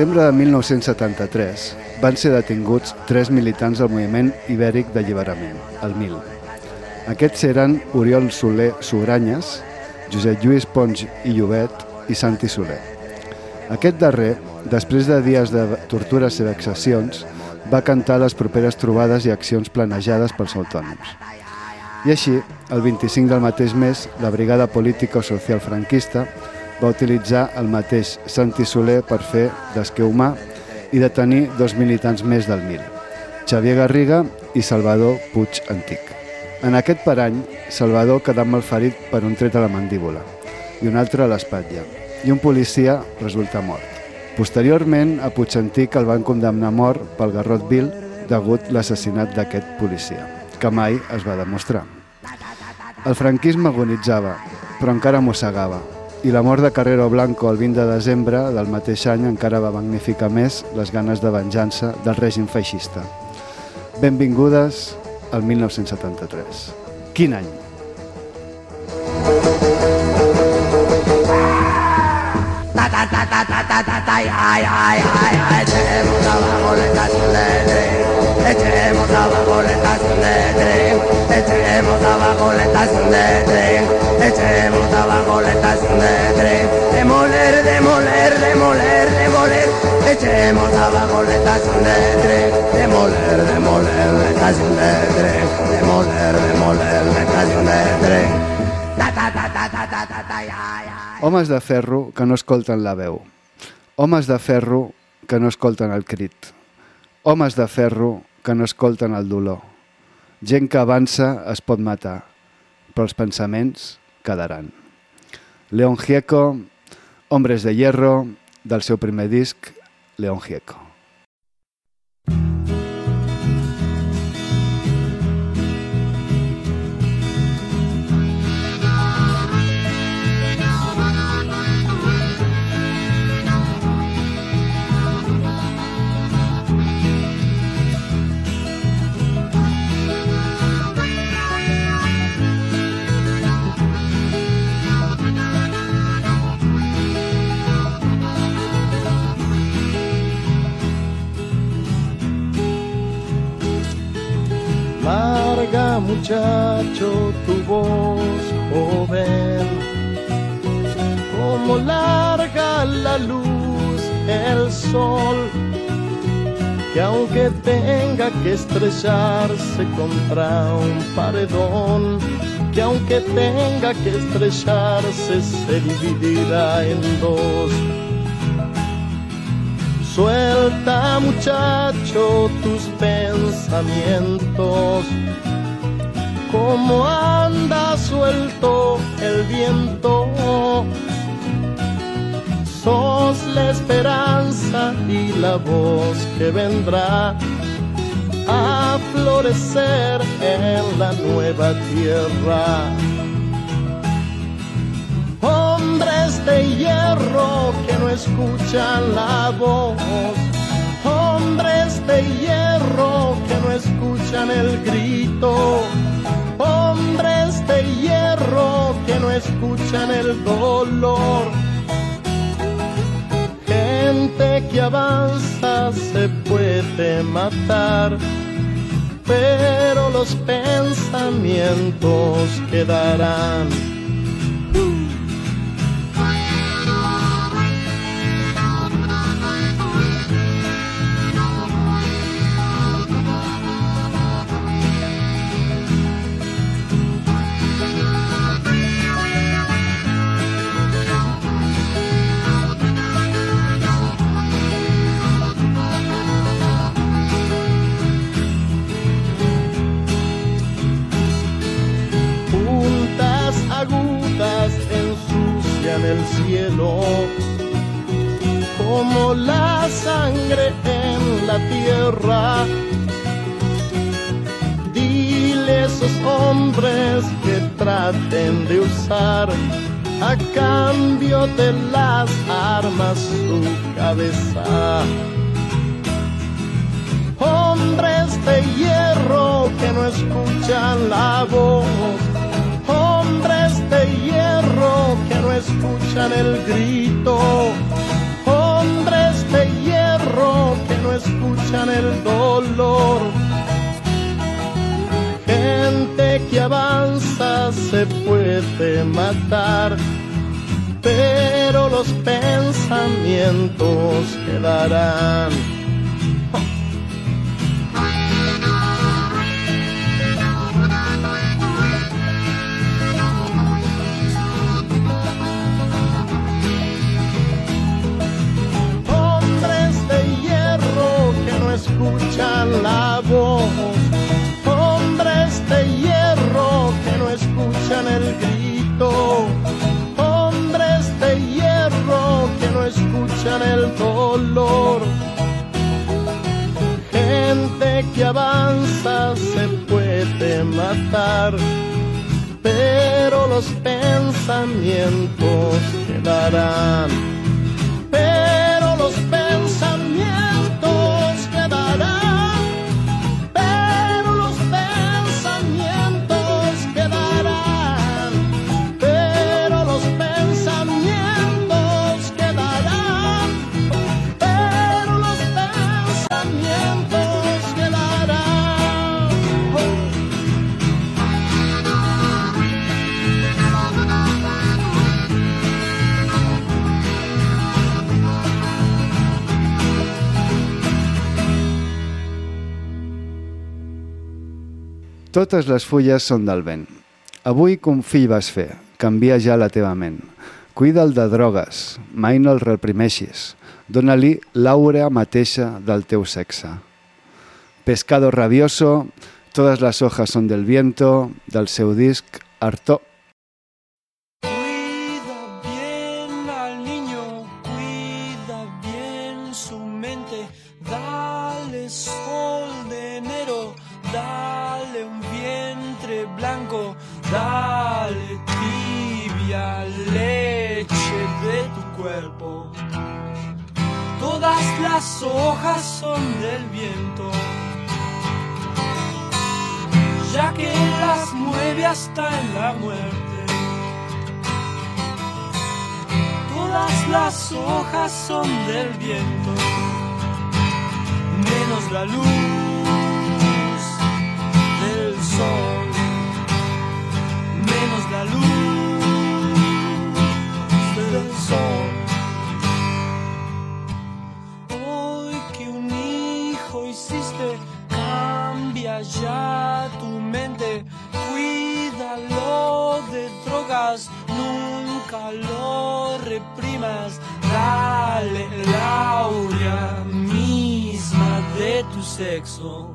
setembre de 1973 van ser detinguts tres militants del moviment ibèric d'alliberament, el MIL. Aquests eren Oriol Soler Sugranyes, Josep Lluís Ponç i Llobet i Santi Soler. Aquest darrer, després de dies de tortures i vexacions, va cantar les properes trobades i accions planejades pels autònoms. I així, el 25 del mateix mes, la Brigada Política o Social Franquista va utilitzar el mateix Santi Soler per fer d'esquer humà i detenir dos militants més del MIL, Xavier Garriga i Salvador Puig Antic. En aquest parany, Salvador quedà malferit per un tret a la mandíbula i un altre a l'espatlla, i un policia resulta mort. Posteriorment, a Puig Antic el van condemnar mort pel garrot vil degut l'assassinat d'aquest policia, que mai es va demostrar. El franquisme agonitzava, però encara mossegava, i la mort de Carrero Blanco el 20 de desembre del mateix any encara va magnificar més les ganes de venjança del règim feixista. Benvingudes al 1973. Quin any? Ta ya ya ya ya echemos abajo de tren. Echemos abajo la estación de tren. Echemos abajo la estación de tren. Echemos abajo la estación de tren. Demoler, demoler, demoler, demoler. Echemos abajo la estación de tren. Demoler, demoler la estación de tren. Demoler, demoler la estación de tren. Ta ta ta ta ta ta ta ta ya ya. Homes de ferro que no escolten la veu. Homes de ferro que no escolten el crit. Homes de ferro que no escolten el dolor. Gent que avança es pot matar, però els pensaments quedaran. León Gieco, Hombres de Hierro, del seu primer disc, León Gieco. Larga muchacho tu voz joven, como larga la luz el sol, que aunque tenga que estrellarse contra un paredón, que aunque tenga que estrellarse se dividirá en dos. Suelta muchacho tus pensamientos, como anda suelto el viento. Sos la esperanza y la voz que vendrá a florecer en la nueva tierra hombres de hierro que no escuchan la voz, hombres de hierro que no escuchan el grito, hombres de hierro que no escuchan el dolor. Gente que avanza se puede matar, pero los pensamientos quedarán. Dile a esos hombres que traten de usar a cambio de las armas su cabeza. Hombres de hierro que no escuchan la voz, hombres escuchan el grito, el dolor. Gente que avanza se puede matar, pero los pensamientos quedarán el dolor. Gente que avanza se puede matar, pero los pensamientos quedarán. Totes les fulles són del vent. Avui com fill vas fer, canvia ja la teva ment. Cuida'l de drogues, mai no el reprimeixis. Dóna-li l'àurea mateixa del teu sexe. Pescado rabioso, todas las hojas son del viento, del seu disc Artó. Hojas son del viento, ya que las mueve hasta en la muerte. Todas las hojas son del viento, menos la luz del sol, menos la luz ya tu mente, cuídalo de drogas, nunca lo reprimas, dale la aurea misma de tu sexo.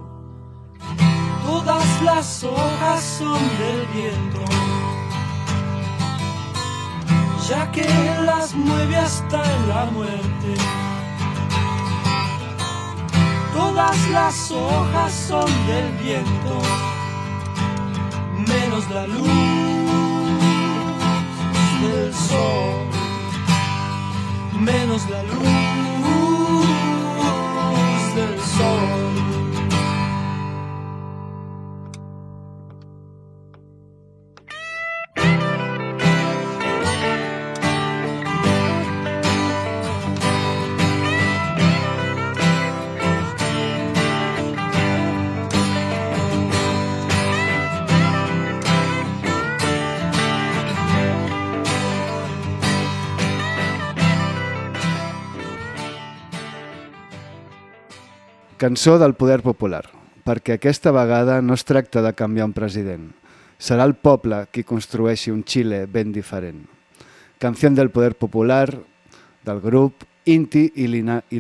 Todas las hojas son del viento, ya que las mueve hasta en la muerte. Todas las hojas son del viento, menos la luz del sol, menos la luz Cançó del poder popular, perquè aquesta vegada no es tracta de canviar un president. Serà el poble qui construeixi un Xile ben diferent. Canció del poder popular del grup Inti i Lina- i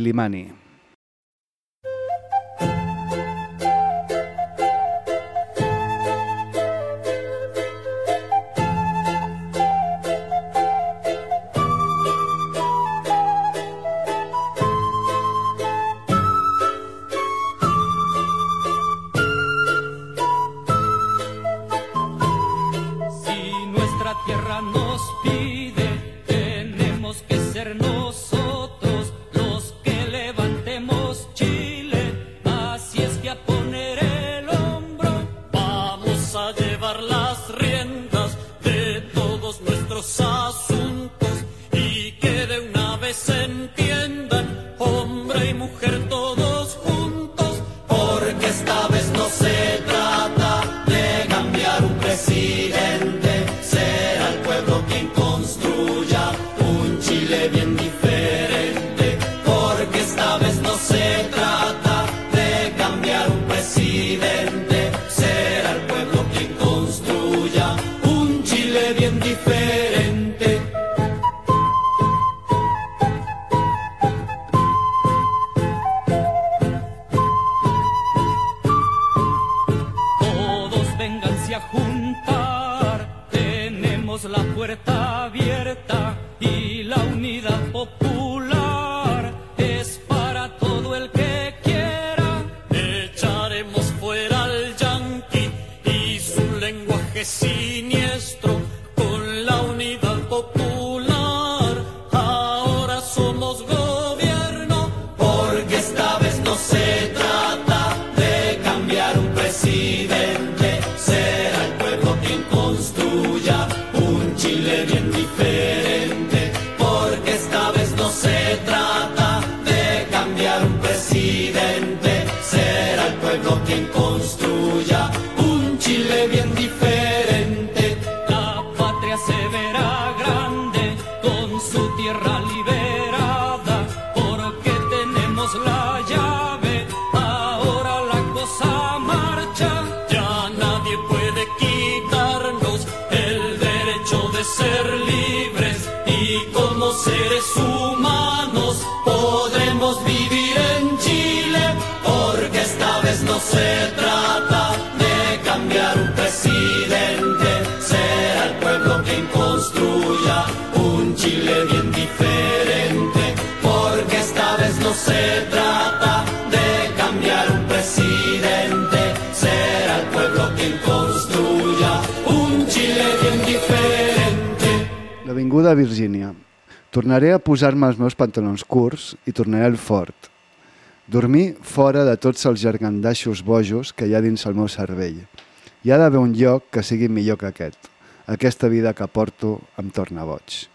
juntar. Tenemos la puerta abierta y la unidad popular. Avinguda Virgínia. Tornaré a posar-me els meus pantalons curts i tornaré al fort. Dormir fora de tots els gergandaixos bojos que hi ha dins el meu cervell. Hi ha d'haver un lloc que sigui millor que aquest. Aquesta vida que porto em torna boig.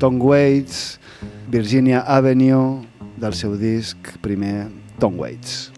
Tom Waits, Virginia Avenue, del seu disc primer, Tom Waits.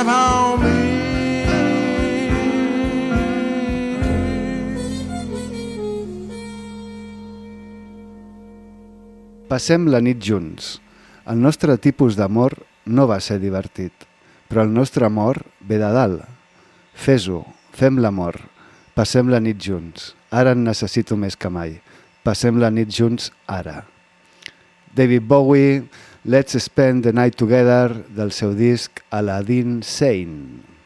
have on me. Passem la nit junts. El nostre tipus d'amor no va ser divertit, però el nostre amor ve de dalt. Fes-ho, fem l'amor, passem la nit junts. Ara en necessito més que mai. Passem la nit junts ara. David Bowie, Let's Spend the Night Together, del seu disc Aladdin Sane.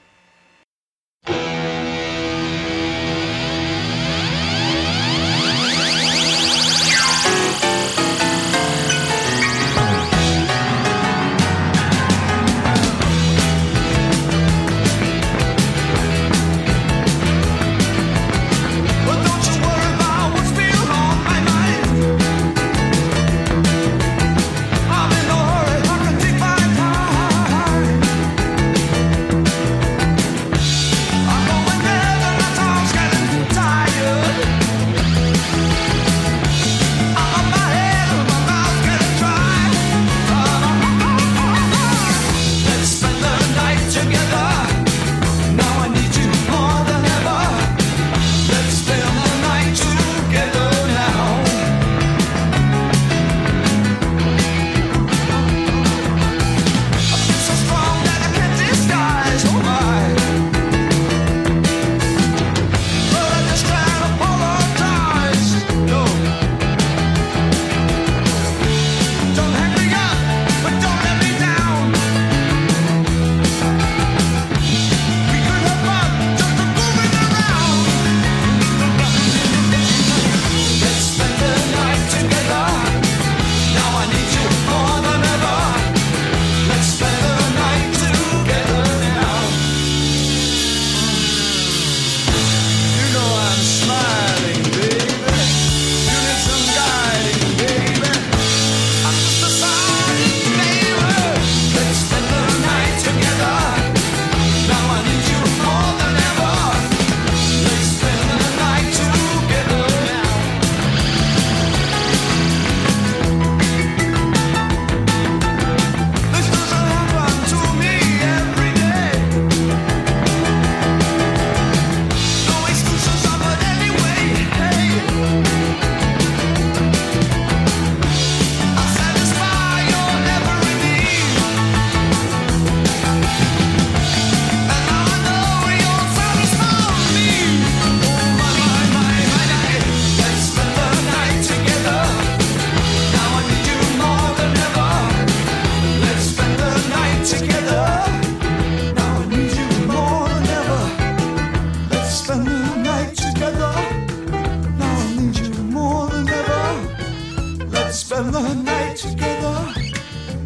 Together.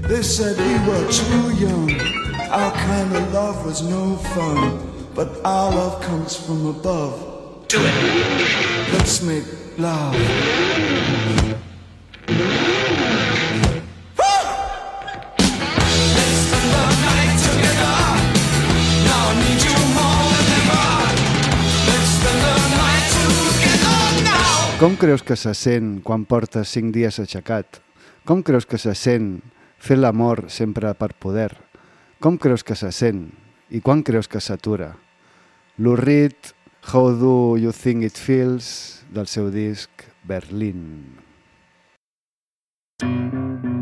They said we were too young. Our kind of love was no fun. But our love comes from above. Do it. Let's make love. Let's spend the night together. Now I need you more than ever. Let's spend the night together now. Com creus que se sent quan portes cinc dies aixecat? Com creus que se sent fer l'amor sempre per poder? Com creus que se sent? I quan creus que s'atura? L'Urrit, How Do You Think It Feels, del seu disc Berlín. How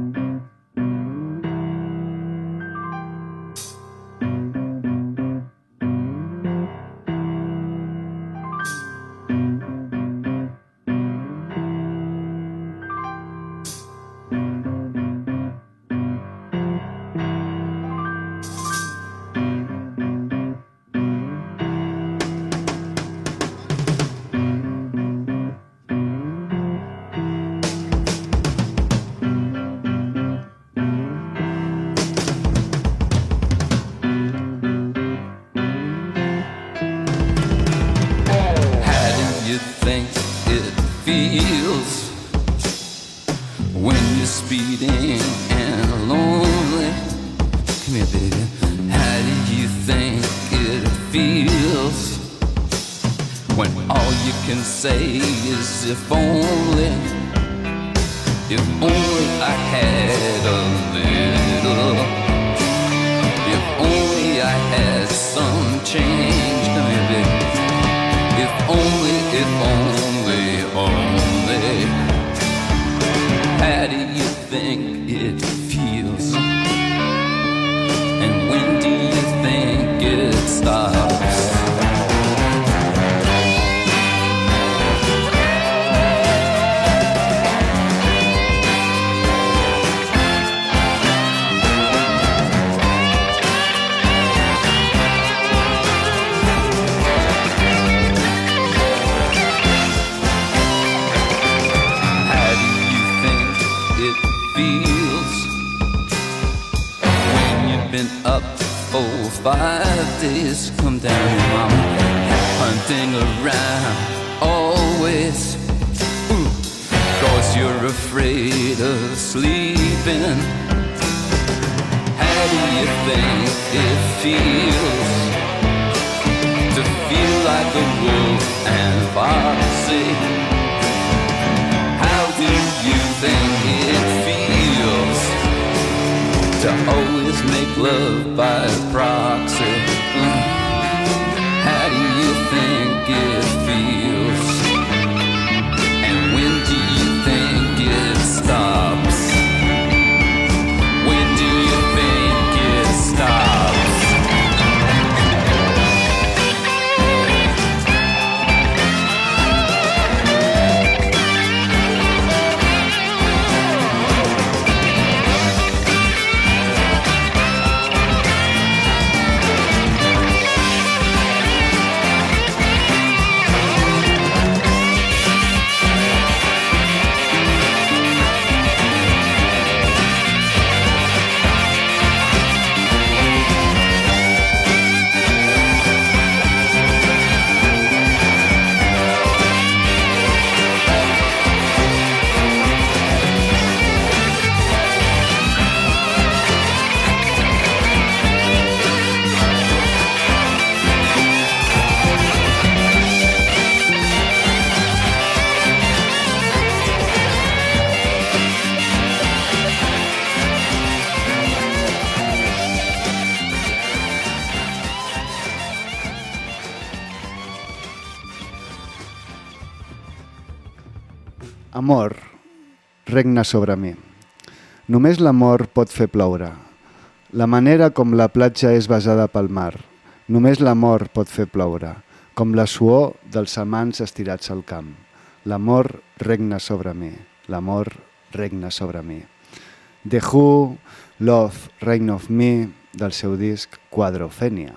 say is if only, if only I had a little, if only I had some change. Baby. If only, if only, only. How do you think it feels? And when do you think it stops? Five days? Come down, mama, hunting around always. Ooh, Cause you're afraid of sleeping. How do you think it feels to feel like a wolf and foxy? How do you think it feels to make love by proxy? Regna sobre mi. Només l'amor pot fer ploure. La manera com la platja és basada pel mar. Només l'amor pot fer ploure, com la suor dels amants estirats al camp. L'amor regna sobre mi. L'amor regna sobre mi. The Who, Love, Reign of Me, del seu disc Quadrofènia.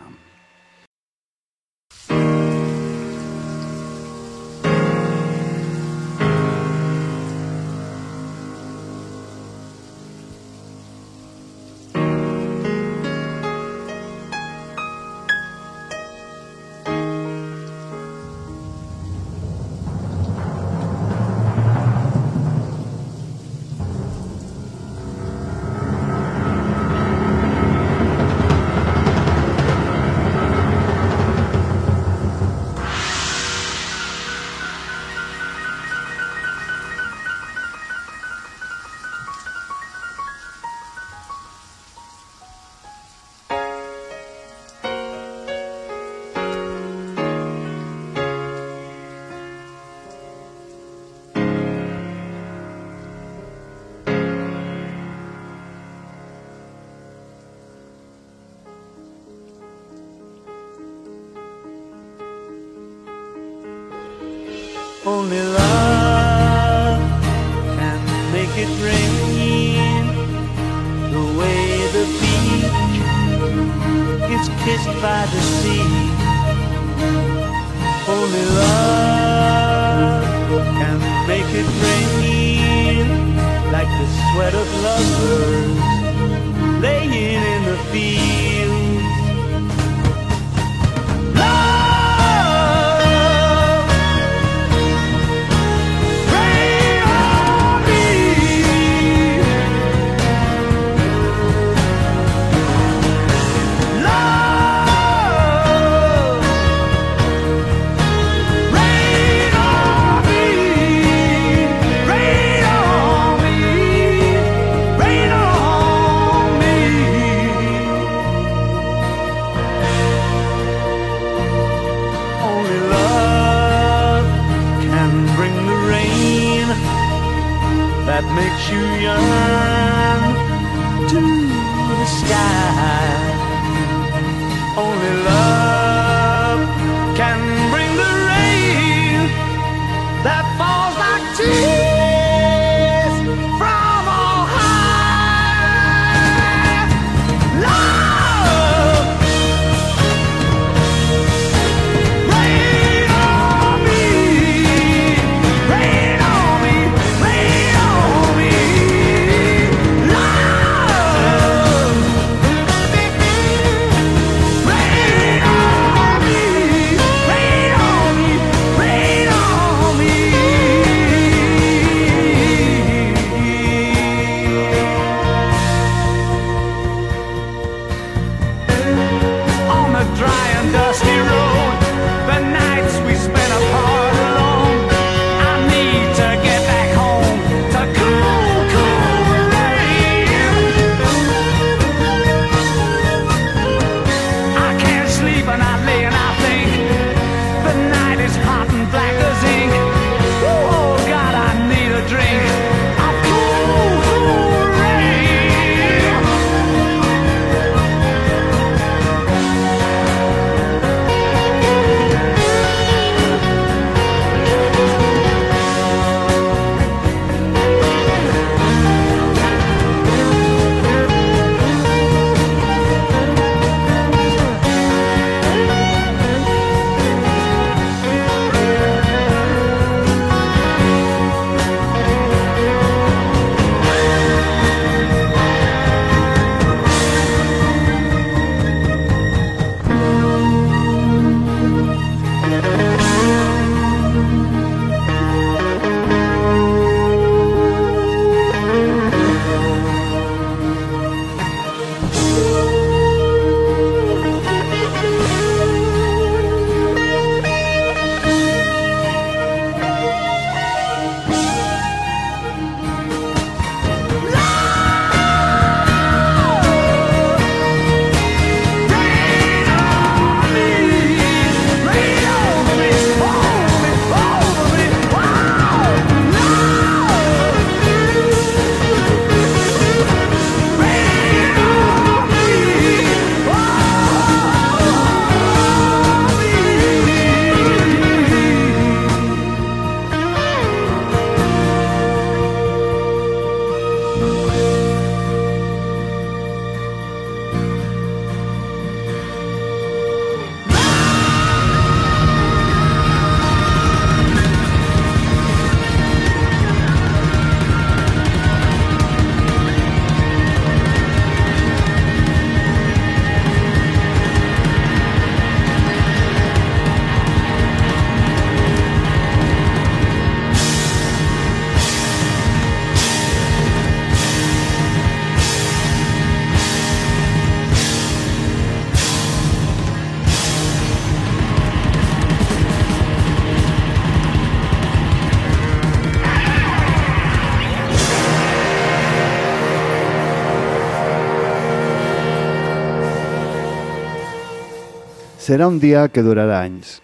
Serà un dia que durarà anys.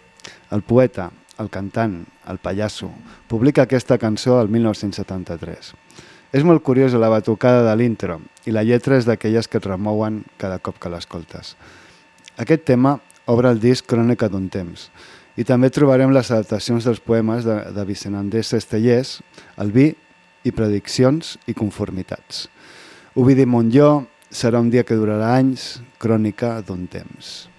El poeta, el cantant, el pallasso, publica aquesta cançó el 1973. És molt curiosa la batucada de l'intro i la lletra és d'aquelles que et remouen cada cop que l'escoltes. Aquest tema obre el disc Crònica d'un temps i també trobarem les adaptacions dels poemes de, de Vicent Andrés Estellers, El vi i prediccions i conformitats. Ovidi Montlló, Serà un dia que durarà anys, Crònica d'un temps.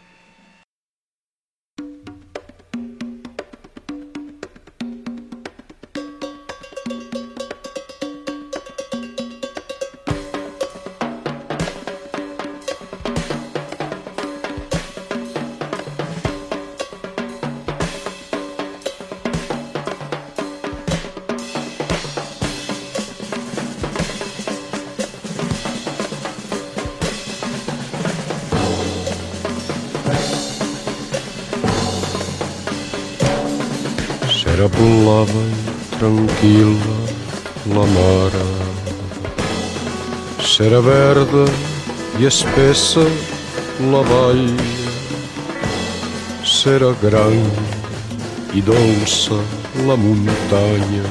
Plava tranquil·la la mare. Serà verda i espessa la vall. Serà gran i dolça la muntanya.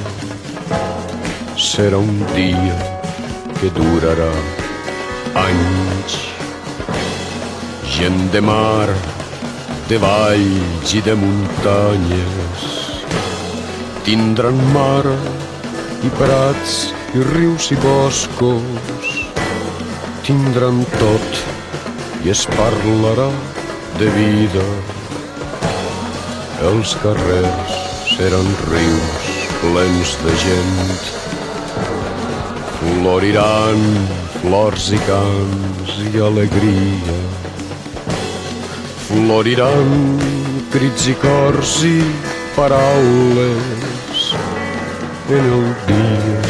Serà un dia que durarà anys. Gent de mar, de valls i de muntanyes tindran mar i prats i rius i boscos. Tindran tot i es parlarà de vida. Els carrers seran rius plens de gent. Floriran flors i cants i alegria. Floriran crits i cors i paraules en el dia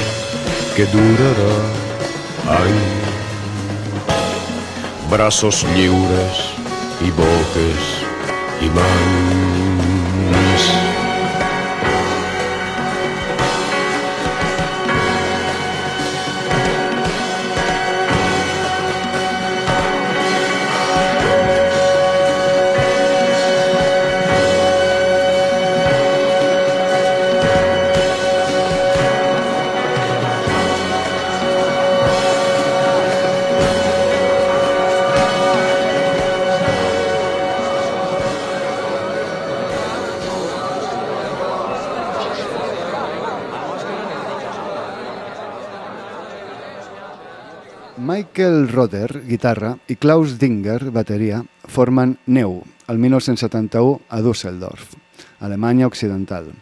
que durarà anys. Braços lliures i boques i mans. Michael Roder, guitarra, i Klaus Dinger, bateria, formen Neu, el 1971 a Düsseldorf, Alemanya Occidental.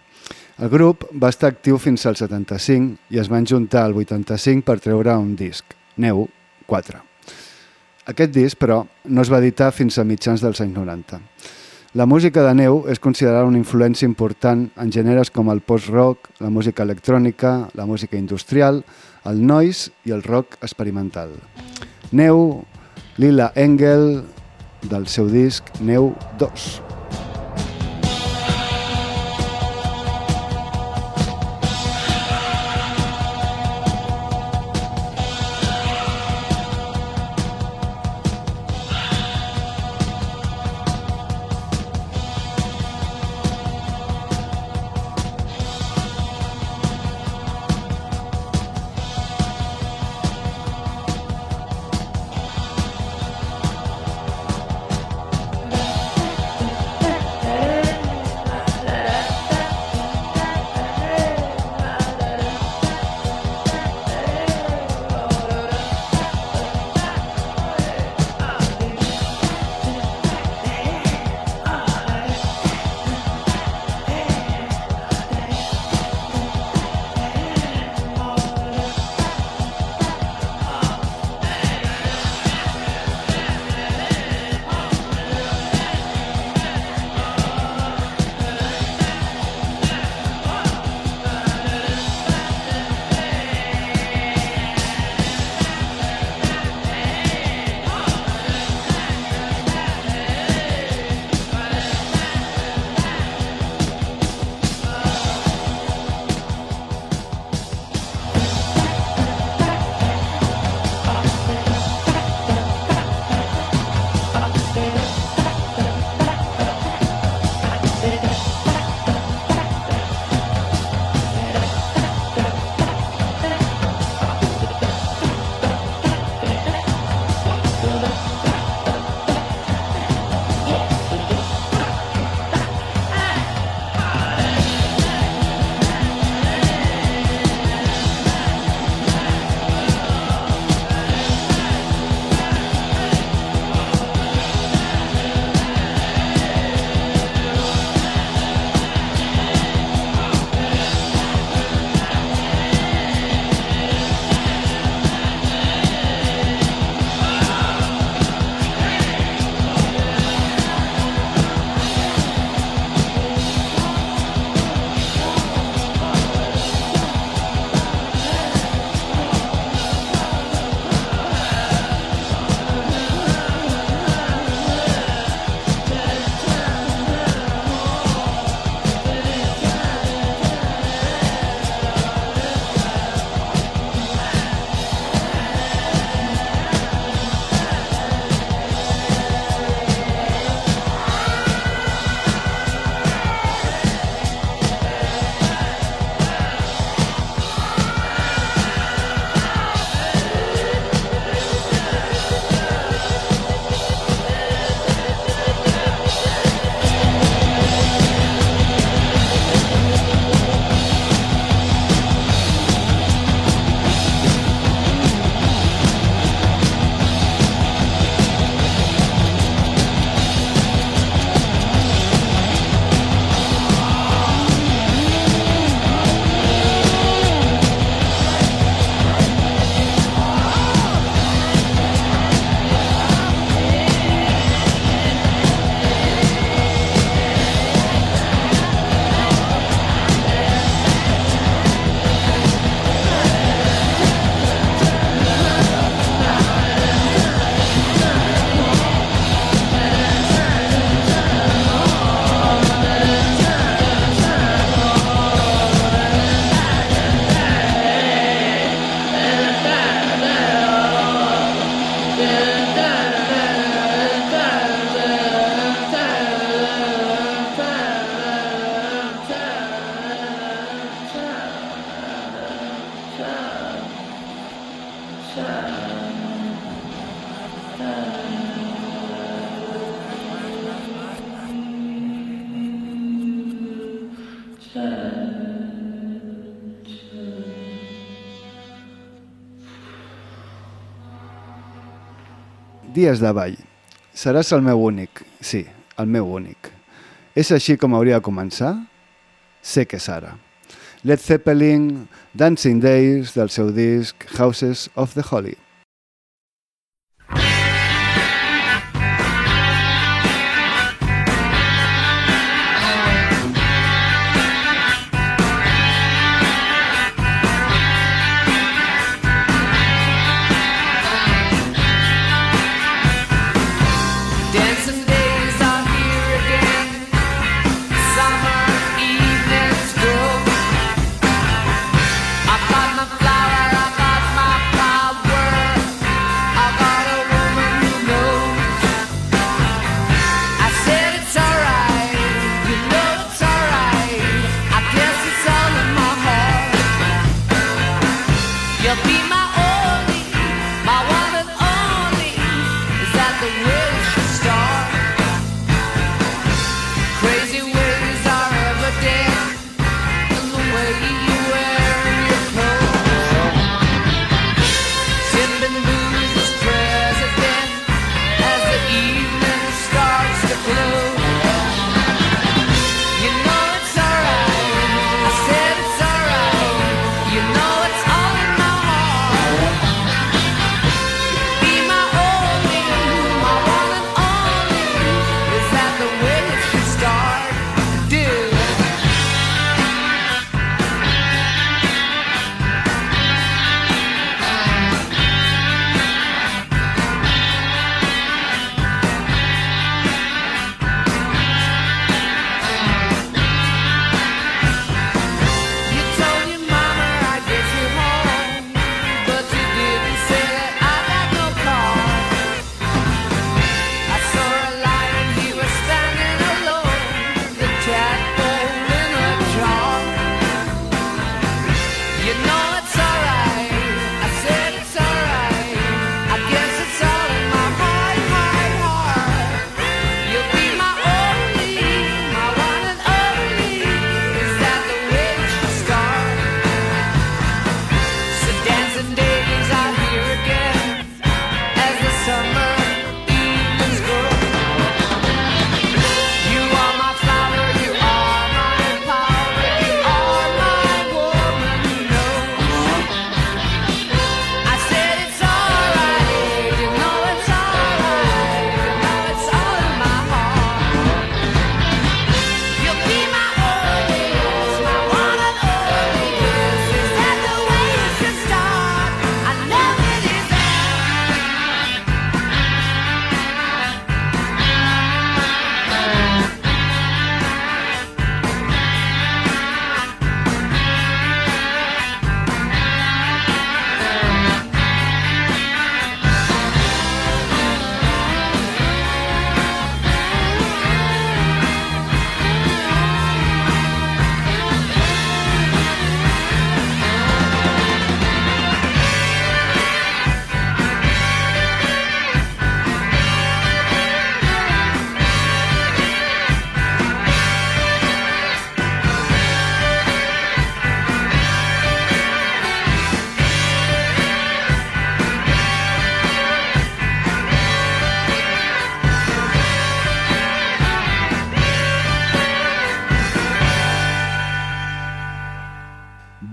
El grup va estar actiu fins al 75 i es van juntar al 85 per treure un disc, Neu 4. Aquest disc, però, no es va editar fins a mitjans dels anys 90. La música de Neu és considerada una influència important en gèneres com el post-rock, la música electrònica, la música industrial, el noise i el rock experimental. Neu, Lila Engel, del seu disc Neu 2. dies de ball. Seràs el meu únic, sí, el meu únic. És així com hauria de començar? Sé que és ara. Led Zeppelin, Dancing Days, del seu disc Houses of the Holy.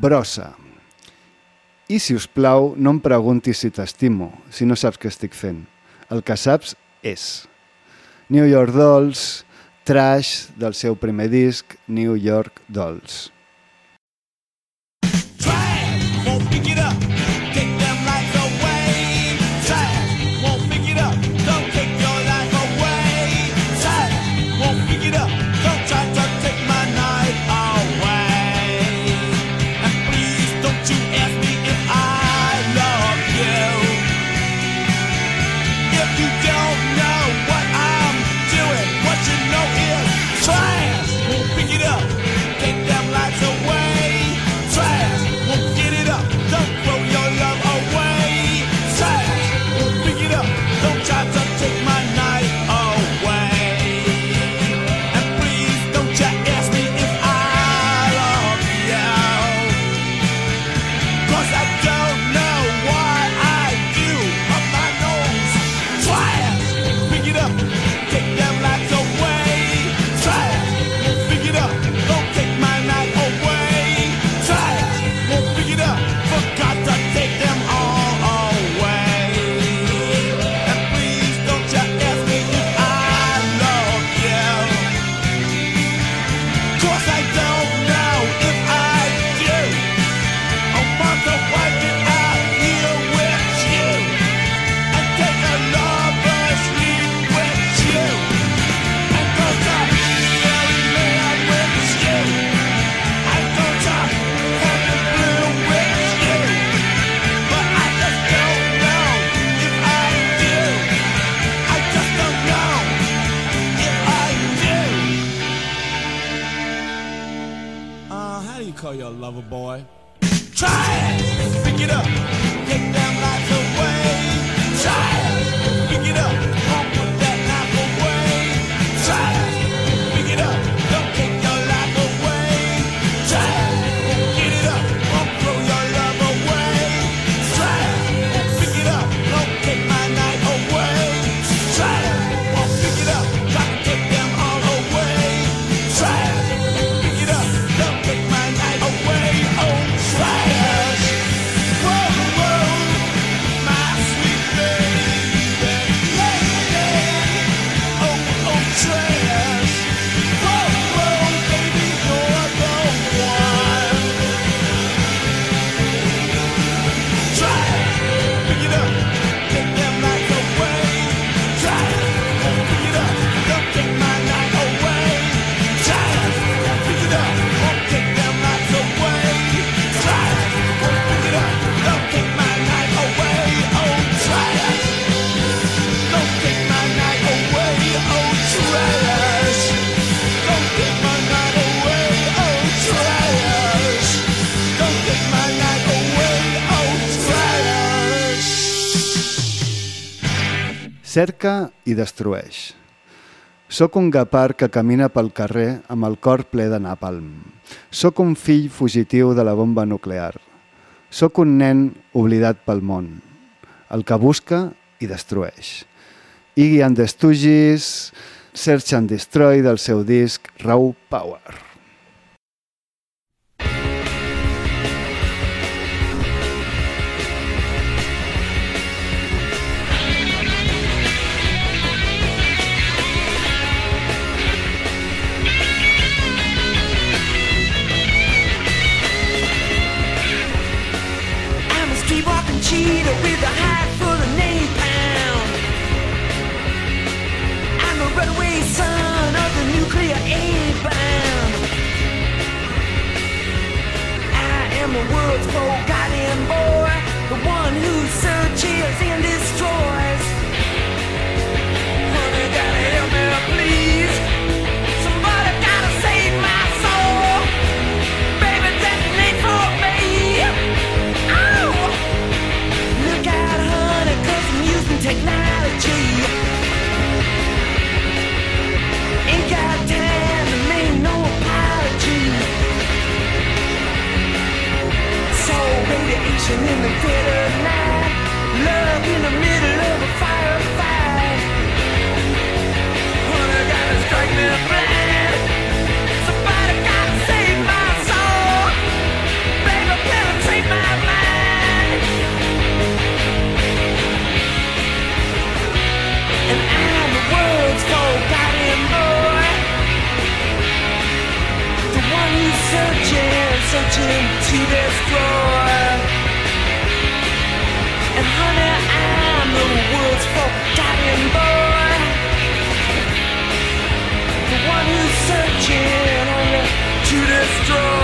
brossa. I, si us plau, no em preguntis si t'estimo, si no saps què estic fent. El que saps és. New York Dolls, Trash, del seu primer disc, New York Dolls. Cerca i destrueix. Soc un gapar que camina pel carrer amb el cor ple de napalm. Soc un fill fugitiu de la bomba nuclear. Soc un nen oblidat pel món. El que busca i destrueix. Iggy and the Stooges, Search and Destroy del seu disc Raw Power. searching to destroy. And honey, I'm the world's forgotten boy. The one who's searching to destroy.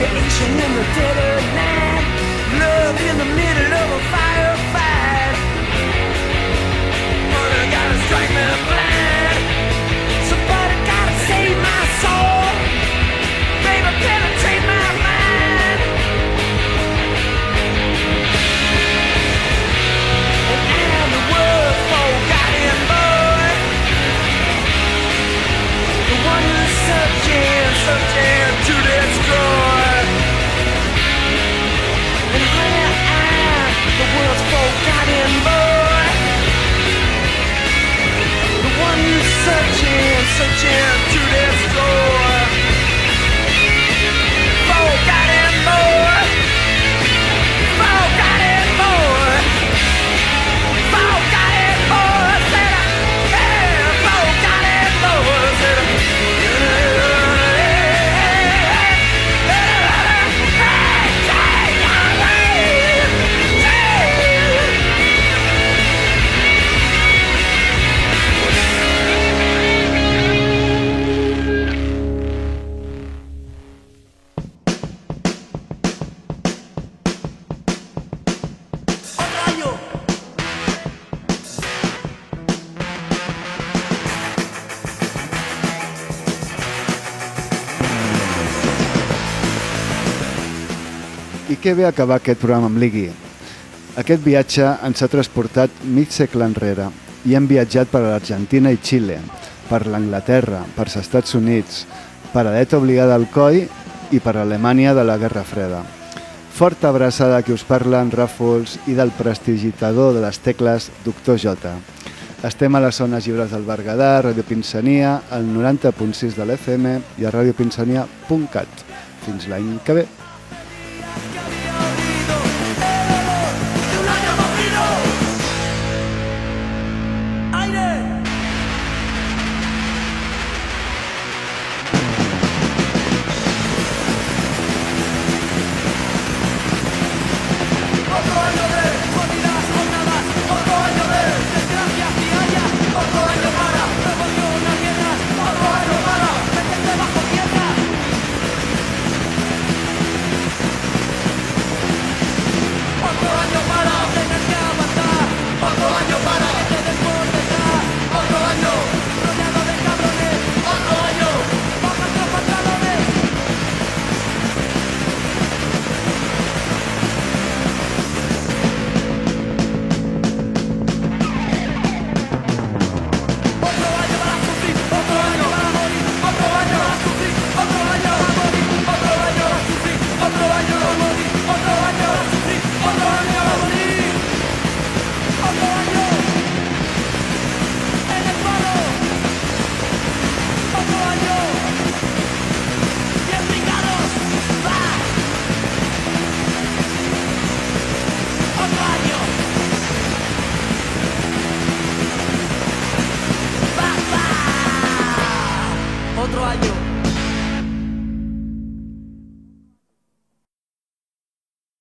Creation in the dead of night Love in the que bé acabar aquest programa amb l'Iggy. Aquest viatge ens ha transportat mig segle enrere i hem viatjat per l'Argentina i Xile, per l'Anglaterra, per els Estats Units, per Edat obligada al coi i per Alemanya de la Guerra Freda. Forta abraçada que us parla en Ràfols i del prestigitador de les tecles Doctor J. Estem a les zones lliures del Berguedà, a Ràdio Pinsania, al 90.6 de l'FM i a radiopinsania.cat. Fins l'any que ve.